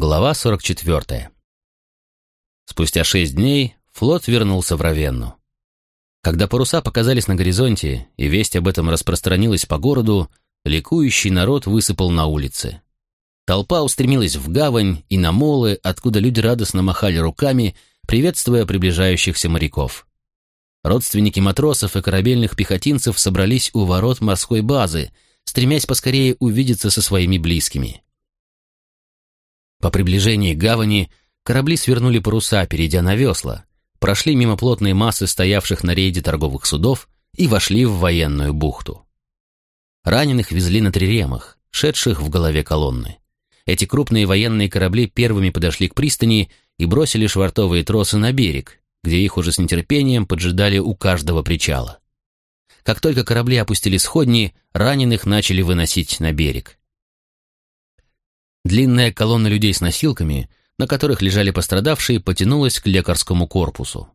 Глава 44. Спустя шесть дней флот вернулся в Равенну. Когда паруса показались на горизонте, и весть об этом распространилась по городу, ликующий народ высыпал на улицы. Толпа устремилась в гавань и на молы, откуда люди радостно махали руками, приветствуя приближающихся моряков. Родственники матросов и корабельных пехотинцев собрались у ворот морской базы, стремясь поскорее увидеться со своими близкими. По приближении гавани корабли свернули паруса, перейдя на весла, прошли мимо плотной массы стоявших на рейде торговых судов и вошли в военную бухту. Раненых везли на триремах, шедших в голове колонны. Эти крупные военные корабли первыми подошли к пристани и бросили швартовые тросы на берег, где их уже с нетерпением поджидали у каждого причала. Как только корабли опустили сходни, раненых начали выносить на берег. Длинная колонна людей с носилками, на которых лежали пострадавшие, потянулась к лекарскому корпусу.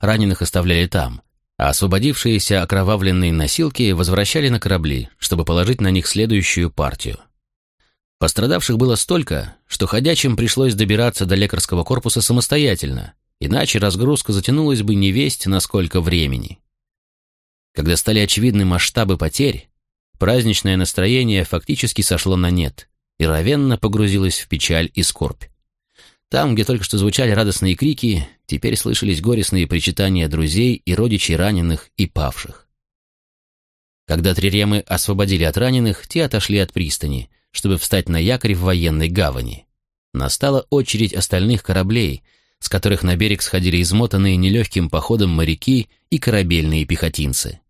Раненых оставляли там, а освободившиеся окровавленные носилки возвращали на корабли, чтобы положить на них следующую партию. Пострадавших было столько, что ходячим пришлось добираться до лекарского корпуса самостоятельно, иначе разгрузка затянулась бы невесть на сколько времени. Когда стали очевидны масштабы потерь, праздничное настроение фактически сошло на нет, и Равенна погрузилась в печаль и скорбь. Там, где только что звучали радостные крики, теперь слышались горестные причитания друзей и родичей раненых и павших. Когда триремы освободили от раненых, те отошли от пристани, чтобы встать на якорь в военной гавани. Настала очередь остальных кораблей, с которых на берег сходили измотанные нелегким походом моряки и корабельные пехотинцы.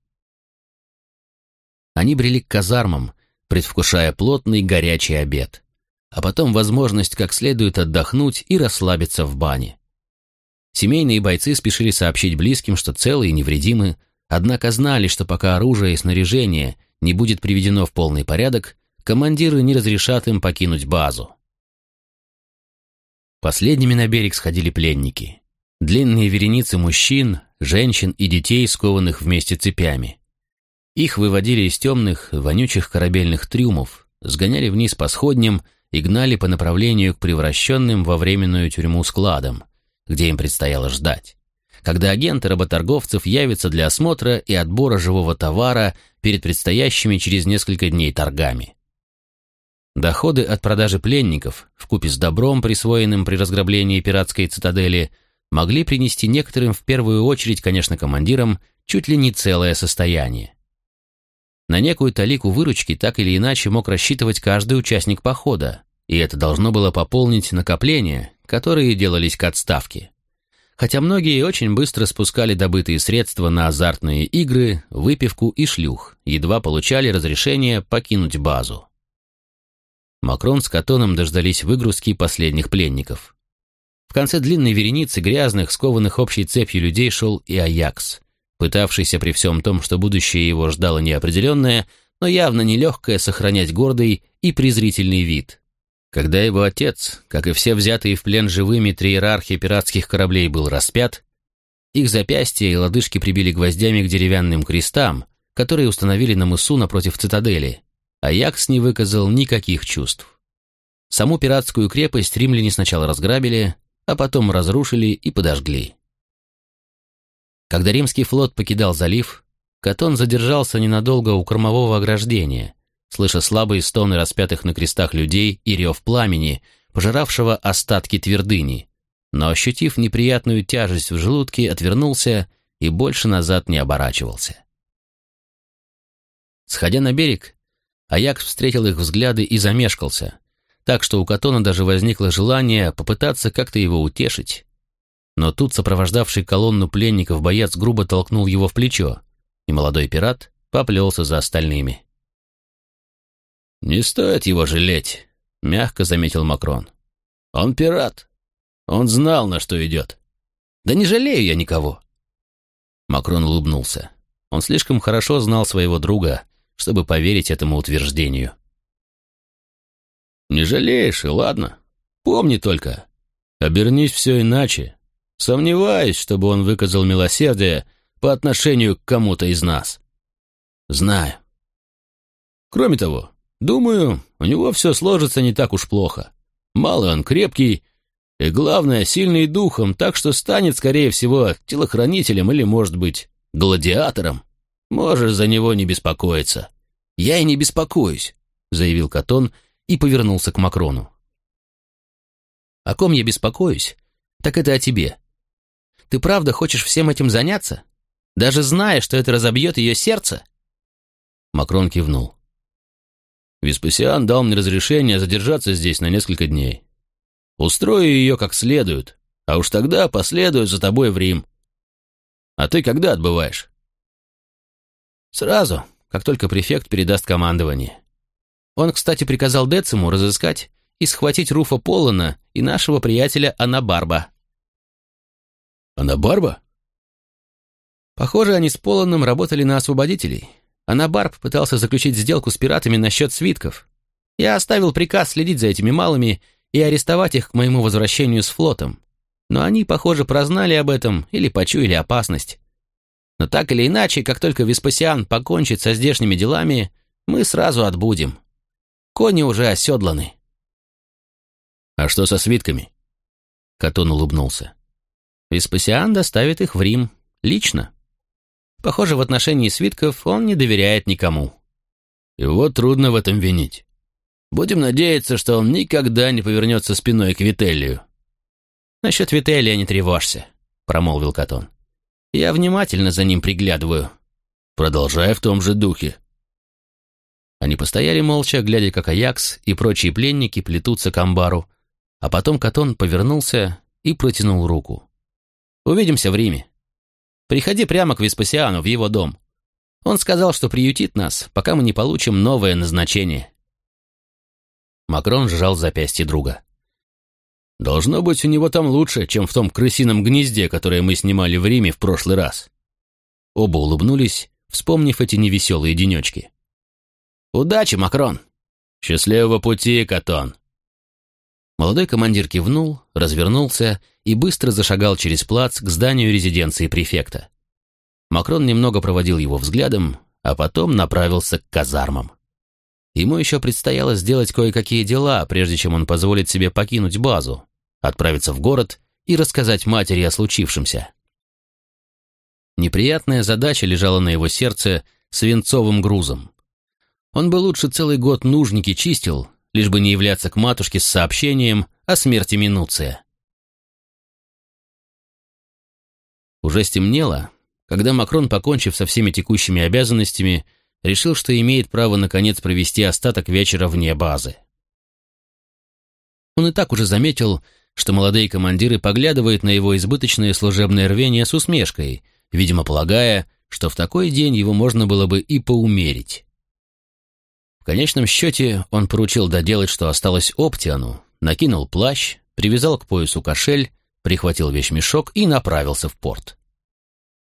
Они брели к казармам, предвкушая плотный горячий обед, а потом возможность как следует отдохнуть и расслабиться в бане. Семейные бойцы спешили сообщить близким, что целы и невредимы, однако знали, что пока оружие и снаряжение не будет приведено в полный порядок, командиры не разрешат им покинуть базу. Последними на берег сходили пленники. Длинные вереницы мужчин, женщин и детей, скованных вместе цепями. Их выводили из темных, вонючих корабельных трюмов, сгоняли вниз по сходням и гнали по направлению к превращенным во временную тюрьму складам, где им предстояло ждать, когда агенты работорговцев явятся для осмотра и отбора живого товара перед предстоящими через несколько дней торгами. Доходы от продажи пленников, вкупе с добром, присвоенным при разграблении пиратской цитадели, могли принести некоторым, в первую очередь, конечно, командирам, чуть ли не целое состояние. На некую талику выручки так или иначе мог рассчитывать каждый участник похода, и это должно было пополнить накопления, которые делались к отставке. Хотя многие очень быстро спускали добытые средства на азартные игры, выпивку и шлюх, едва получали разрешение покинуть базу. Макрон с Катоном дождались выгрузки последних пленников. В конце длинной вереницы грязных, скованных общей цепью людей шел и Аякс, пытавшийся при всем том, что будущее его ждало неопределенное, но явно нелегкое сохранять гордый и презрительный вид. Когда его отец, как и все взятые в плен живыми триерархи пиратских кораблей, был распят, их запястья и лодыжки прибили гвоздями к деревянным крестам, которые установили на мысу напротив цитадели, а Якс не выказал никаких чувств. Саму пиратскую крепость римляне сначала разграбили, а потом разрушили и подожгли. Когда римский флот покидал залив, Катон задержался ненадолго у кормового ограждения, слыша слабые стоны распятых на крестах людей и рев пламени, пожиравшего остатки твердыни, но, ощутив неприятную тяжесть в желудке, отвернулся и больше назад не оборачивался. Сходя на берег, Аякс встретил их взгляды и замешкался, так что у Катона даже возникло желание попытаться как-то его утешить, но тут сопровождавший колонну пленников боец грубо толкнул его в плечо, и молодой пират поплелся за остальными. «Не стоит его жалеть», — мягко заметил Макрон. «Он пират. Он знал, на что идет. Да не жалею я никого». Макрон улыбнулся. Он слишком хорошо знал своего друга, чтобы поверить этому утверждению. «Не жалеешь, и ладно. Помни только, обернись все иначе, Сомневаюсь, чтобы он выказал милосердие по отношению к кому-то из нас. Знаю. Кроме того, думаю, у него все сложится не так уж плохо. Малый он крепкий, и, главное, сильный духом, так что станет, скорее всего, телохранителем или, может быть, гладиатором. Можешь за него не беспокоиться». «Я и не беспокоюсь», — заявил Катон и повернулся к Макрону. «О ком я беспокоюсь? Так это о тебе. Ты правда хочешь всем этим заняться? Даже зная, что это разобьет ее сердце?» Макрон кивнул. Веспасиан дал мне разрешение задержаться здесь на несколько дней. Устрою ее как следует, а уж тогда последую за тобой в Рим. А ты когда отбываешь? Сразу, как только префект передаст командование. Он, кстати, приказал Дециму разыскать и схватить Руфа Полона и нашего приятеля Анабарба. Анабарба? Похоже, они с Полоном работали на освободителей. Анабарб пытался заключить сделку с пиратами насчет свитков. Я оставил приказ следить за этими малыми и арестовать их к моему возвращению с флотом. Но они, похоже, прознали об этом или почуяли опасность. Но так или иначе, как только Веспасиан покончит со здешними делами, мы сразу отбудем. Кони уже оседланы. «А что со свитками?» Катон улыбнулся. «Веспасиан доставит их в Рим. Лично. Похоже, в отношении свитков он не доверяет никому. Его трудно в этом винить. Будем надеяться, что он никогда не повернется спиной к Вителлию. «Насчет Вителлия не тревожься», — промолвил Катон. «Я внимательно за ним приглядываю». «Продолжай в том же духе». Они постояли молча, глядя, как Аякс и прочие пленники плетутся к амбару, а потом Катон повернулся и протянул руку. «Увидимся в Риме. Приходи прямо к Веспасиану в его дом. Он сказал, что приютит нас, пока мы не получим новое назначение». Макрон сжал запястье друга. «Должно быть, у него там лучше, чем в том крысином гнезде, которое мы снимали в Риме в прошлый раз». Оба улыбнулись, вспомнив эти невеселые денечки. «Удачи, Макрон!» «Счастливого пути, Катон!» Молодой командир кивнул, развернулся и быстро зашагал через плац к зданию резиденции префекта. Макрон немного проводил его взглядом, а потом направился к казармам. Ему еще предстояло сделать кое-какие дела, прежде чем он позволит себе покинуть базу, отправиться в город и рассказать матери о случившемся. Неприятная задача лежала на его сердце свинцовым грузом. Он бы лучше целый год нужники чистил, лишь бы не являться к матушке с сообщением о смерти Минуция. Уже стемнело, когда Макрон, покончив со всеми текущими обязанностями, решил, что имеет право наконец провести остаток вечера вне базы. Он и так уже заметил, что молодые командиры поглядывают на его избыточное служебное рвение с усмешкой, видимо, полагая, что в такой день его можно было бы и поумерить. В конечном счете он поручил доделать, что осталось Оптиану, накинул плащ, привязал к поясу кошель, прихватил вещмешок и направился в порт.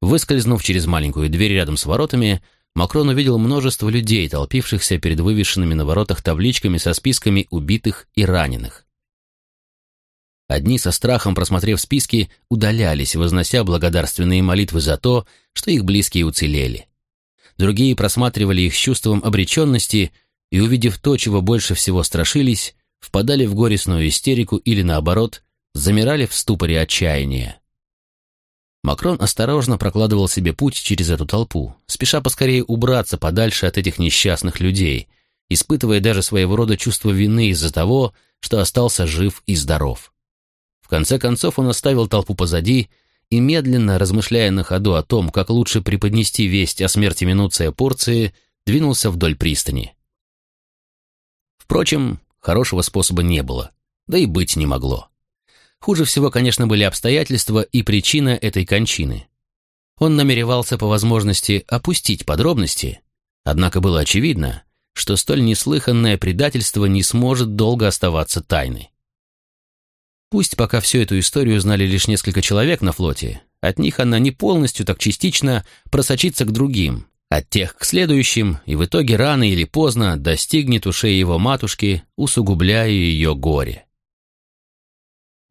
Выскользнув через маленькую дверь рядом с воротами, Макрон увидел множество людей, толпившихся перед вывешенными на воротах табличками со списками убитых и раненых. Одни со страхом, просмотрев списки, удалялись, вознося благодарственные молитвы за то, что их близкие уцелели. Другие просматривали их с чувством обреченности и, увидев то, чего больше всего страшились, впадали в горестную истерику или, наоборот, замирали в ступоре отчаяния. Макрон осторожно прокладывал себе путь через эту толпу, спеша поскорее убраться подальше от этих несчастных людей, испытывая даже своего рода чувство вины из-за того, что остался жив и здоров. В конце концов он оставил толпу позади и, медленно размышляя на ходу о том, как лучше преподнести весть о смерти Минуция Порции, двинулся вдоль пристани. Впрочем, хорошего способа не было, да и быть не могло. Хуже всего, конечно, были обстоятельства и причина этой кончины. Он намеревался по возможности опустить подробности, однако было очевидно, что столь неслыханное предательство не сможет долго оставаться тайной. Пусть пока всю эту историю знали лишь несколько человек на флоте, от них она не полностью, так частично просочится к другим, от тех к следующим, и в итоге рано или поздно достигнет ушей его матушки, усугубляя ее горе.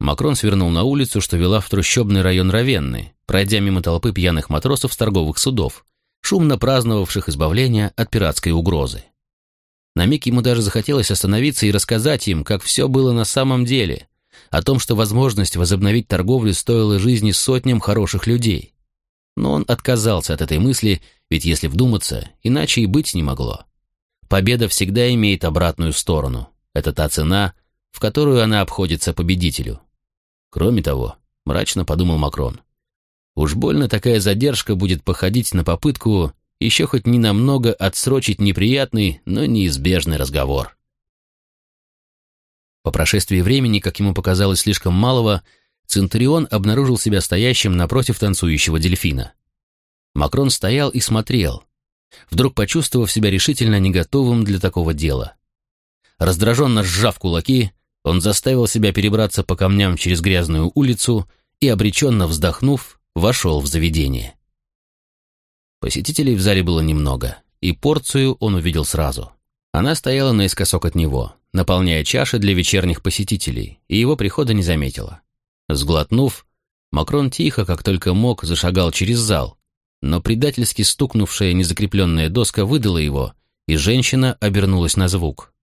Макрон свернул на улицу, что вела в трущобный район Равенны, пройдя мимо толпы пьяных матросов с торговых судов, шумно праздновавших избавление от пиратской угрозы. На миг ему даже захотелось остановиться и рассказать им, как все было на самом деле, о том, что возможность возобновить торговлю стоила жизни сотням хороших людей. Но он отказался от этой мысли, ведь если вдуматься, иначе и быть не могло. Победа всегда имеет обратную сторону. Это та цена, в которую она обходится победителю. Кроме того, мрачно подумал Макрон, уж больно такая задержка будет походить на попытку еще хоть ненамного отсрочить неприятный, но неизбежный разговор. По прошествии времени, как ему показалось слишком малого, Центурион обнаружил себя стоящим напротив танцующего дельфина. Макрон стоял и смотрел, вдруг почувствовав себя решительно не готовым для такого дела. Раздраженно сжав кулаки, он заставил себя перебраться по камням через грязную улицу и, обреченно вздохнув, вошел в заведение. Посетителей в зале было немного, и порцию он увидел сразу. Она стояла наискосок от него, наполняя чаши для вечерних посетителей, и его прихода не заметила. Сглотнув, Макрон тихо, как только мог, зашагал через зал, но предательски стукнувшая незакрепленная доска выдала его, и женщина обернулась на звук.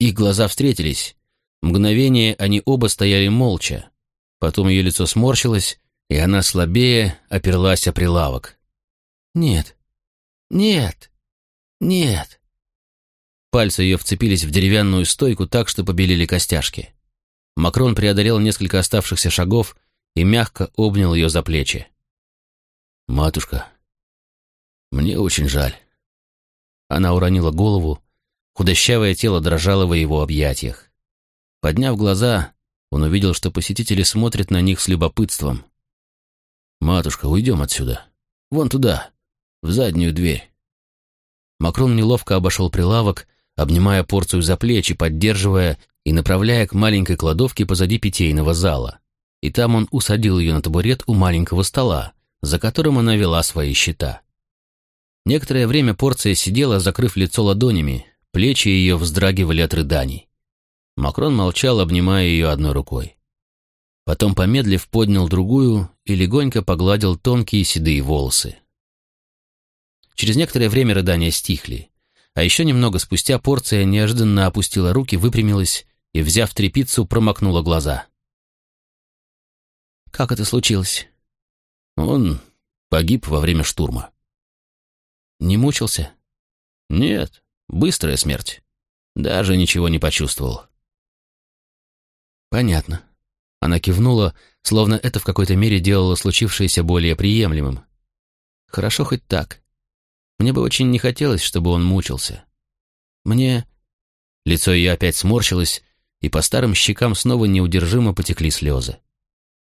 Их глаза встретились. Мгновение они оба стояли молча. Потом ее лицо сморщилось, и она слабее оперлась о прилавок. «Нет, нет, нет». Пальцы ее вцепились в деревянную стойку так, что побелели костяшки. Макрон преодолел несколько оставшихся шагов и мягко обнял ее за плечи. «Матушка, мне очень жаль». Она уронила голову, худощавое тело дрожало в его объятиях. Подняв глаза, он увидел, что посетители смотрят на них с любопытством. «Матушка, уйдем отсюда. Вон туда, в заднюю дверь. Макрон неловко обошел прилавок, обнимая порцию за плечи, поддерживая и направляя к маленькой кладовке позади питейного зала. И там он усадил ее на табурет у маленького стола, за которым она вела свои счета. Некоторое время порция сидела, закрыв лицо ладонями, плечи ее вздрагивали от рыданий. Макрон молчал, обнимая ее одной рукой. Потом, помедлив, поднял другую и легонько погладил тонкие седые волосы. Через некоторое время рыдания стихли. А еще немного спустя порция неожиданно опустила руки, выпрямилась и, взяв трепицу, промокнула глаза. «Как это случилось?» «Он погиб во время штурма». «Не мучился?» «Нет, быстрая смерть. Даже ничего не почувствовал». «Понятно». Она кивнула, словно это в какой-то мере делало случившееся более приемлемым. «Хорошо хоть так. Мне бы очень не хотелось, чтобы он мучился. Мне... Лицо ее опять сморщилось, и по старым щекам снова неудержимо потекли слезы.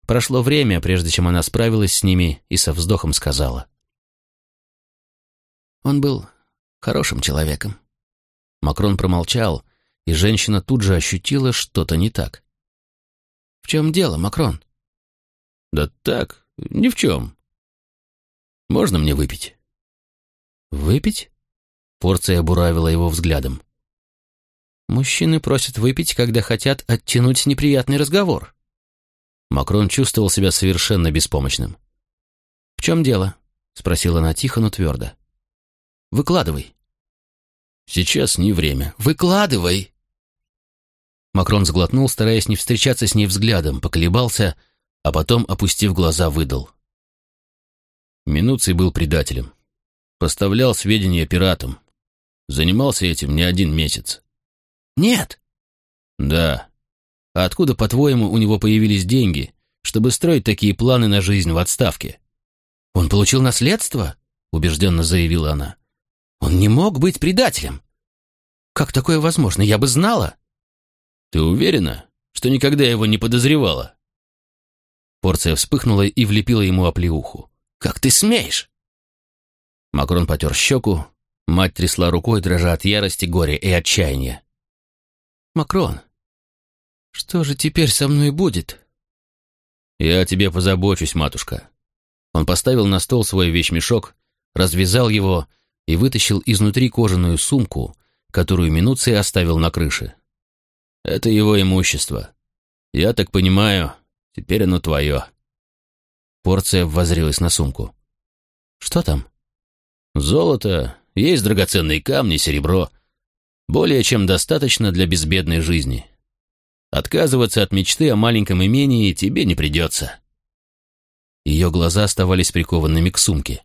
Прошло время, прежде чем она справилась с ними и со вздохом сказала. Он был хорошим человеком. Макрон промолчал, и женщина тут же ощутила что-то не так. «В чем дело, Макрон?» «Да так, ни в чем. Можно мне выпить?» «Выпить?» Порция буравила его взглядом. «Мужчины просят выпить, когда хотят оттянуть неприятный разговор». Макрон чувствовал себя совершенно беспомощным. «В чем дело?» — спросила она тихо, но твердо. «Выкладывай». «Сейчас не время. Выкладывай!» Макрон сглотнул, стараясь не встречаться с ней взглядом, поколебался, а потом, опустив глаза, выдал. Минуций был предателем. Поставлял сведения пиратам. Занимался этим не один месяц. Нет. Да. А откуда, по-твоему, у него появились деньги, чтобы строить такие планы на жизнь в отставке? Он получил наследство, убежденно заявила она. Он не мог быть предателем. Как такое возможно? Я бы знала. Ты уверена, что никогда его не подозревала? Порция вспыхнула и влепила ему оплеуху. «Как ты смеешь?» Макрон потер щеку, мать трясла рукой, дрожа от ярости, горя и отчаяния. «Макрон, что же теперь со мной будет?» «Я о тебе позабочусь, матушка». Он поставил на стол свой вещмешок, развязал его и вытащил изнутри кожаную сумку, которую Минуций оставил на крыше. «Это его имущество. Я так понимаю, теперь оно твое». Порция воззрелась на сумку. «Что там?» Золото, есть драгоценные камни, серебро. Более чем достаточно для безбедной жизни. Отказываться от мечты о маленьком имении тебе не придется. Ее глаза оставались прикованными к сумке.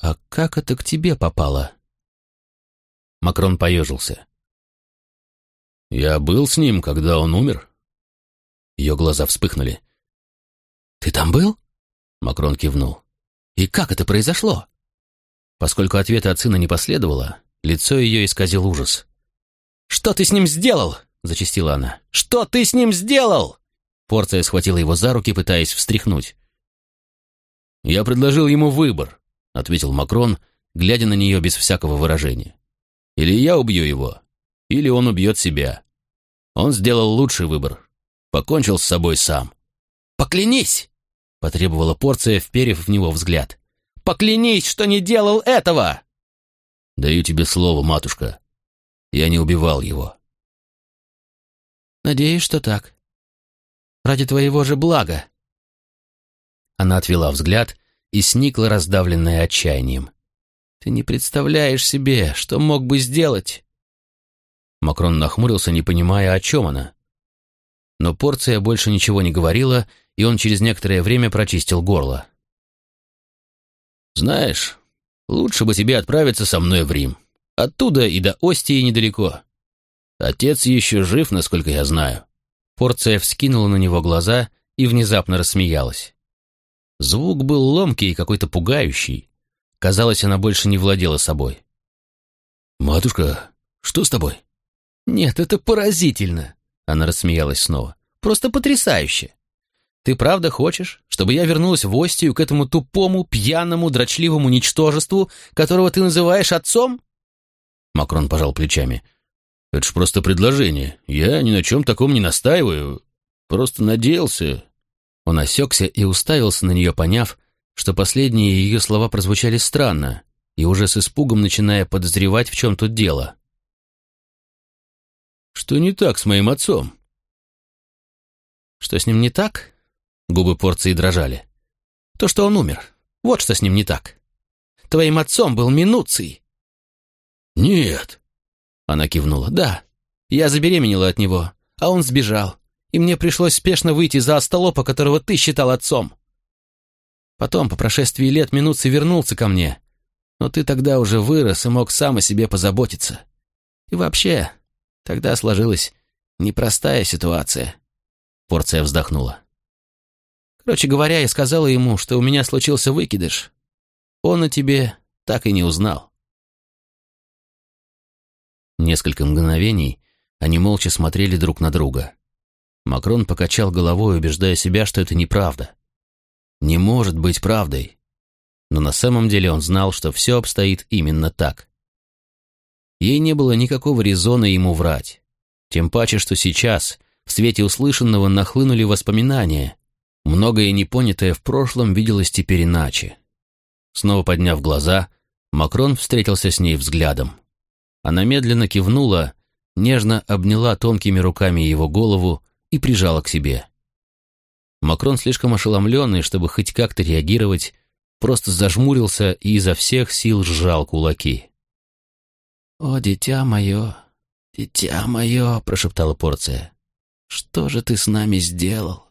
«А как это к тебе попало?» Макрон поежился. «Я был с ним, когда он умер». Ее глаза вспыхнули. «Ты там был?» Макрон кивнул. «И как это произошло?» Поскольку ответа от сына не последовало, лицо ее исказил ужас. «Что ты с ним сделал?» — зачастила она. «Что ты с ним сделал?» Порция схватила его за руки, пытаясь встряхнуть. «Я предложил ему выбор», — ответил Макрон, глядя на нее без всякого выражения. «Или я убью его, или он убьет себя. Он сделал лучший выбор. Покончил с собой сам». «Поклянись!» — потребовала порция, вперев в него взгляд. «Поклянись, что не делал этого!» «Даю тебе слово, матушка. Я не убивал его». «Надеюсь, что так. Ради твоего же блага». Она отвела взгляд и сникла, раздавленная отчаянием. «Ты не представляешь себе, что мог бы сделать!» Макрон нахмурился, не понимая, о чем она. Но порция больше ничего не говорила, и он через некоторое время прочистил горло. «Знаешь, лучше бы тебе отправиться со мной в Рим. Оттуда и до Остии недалеко. Отец еще жив, насколько я знаю». Порция вскинула на него глаза и внезапно рассмеялась. Звук был ломкий и какой-то пугающий. Казалось, она больше не владела собой. «Матушка, что с тобой?» «Нет, это поразительно!» Она рассмеялась снова. «Просто потрясающе! Ты правда хочешь, чтобы я вернулась в Остию к этому тупому, пьяному, дрочливому ничтожеству, которого ты называешь отцом?» Макрон пожал плечами. «Это ж просто предложение. Я ни на чем таком не настаиваю. Просто надеялся». Он осекся и уставился на нее, поняв, что последние ее слова прозвучали странно, и уже с испугом начиная подозревать, в чем тут дело. «Что не так с моим отцом?» «Что с ним не так?» Губы порции дрожали. «То, что он умер. Вот что с ним не так. Твоим отцом был Минуций». «Нет». Она кивнула. «Да. Я забеременела от него, а он сбежал, и мне пришлось спешно выйти за остолопа, которого ты считал отцом. Потом, по прошествии лет, Минуций вернулся ко мне, но ты тогда уже вырос и мог сам о себе позаботиться. И вообще, тогда сложилась непростая ситуация». Порция вздохнула. Короче говоря, я сказала ему, что у меня случился выкидыш. Он о тебе так и не узнал. Несколько мгновений они молча смотрели друг на друга. Макрон покачал головой, убеждая себя, что это неправда. Не может быть правдой. Но на самом деле он знал, что все обстоит именно так. Ей не было никакого резона ему врать. Тем паче, что сейчас, в свете услышанного, нахлынули воспоминания, Многое непонятое в прошлом виделось теперь иначе. Снова подняв глаза, Макрон встретился с ней взглядом. Она медленно кивнула, нежно обняла тонкими руками его голову и прижала к себе. Макрон, слишком ошеломленный, чтобы хоть как-то реагировать, просто зажмурился и изо всех сил сжал кулаки. «О, дитя мое, дитя мое!» — прошептала порция. «Что же ты с нами сделал?»